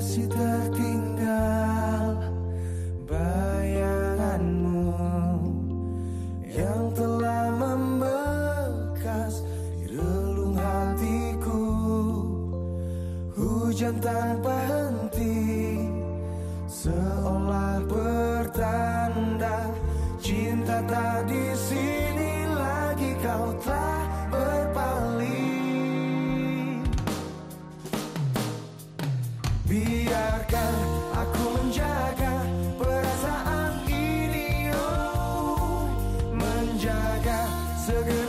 masih tertinggal bayanganmu yang telah membekas di relung hatiku. Hujan tanpa henti seolah bertanda cinta tak di sini lagi. Kau telah Biarkan aku menjaga perasaan ini oh. Menjaga segera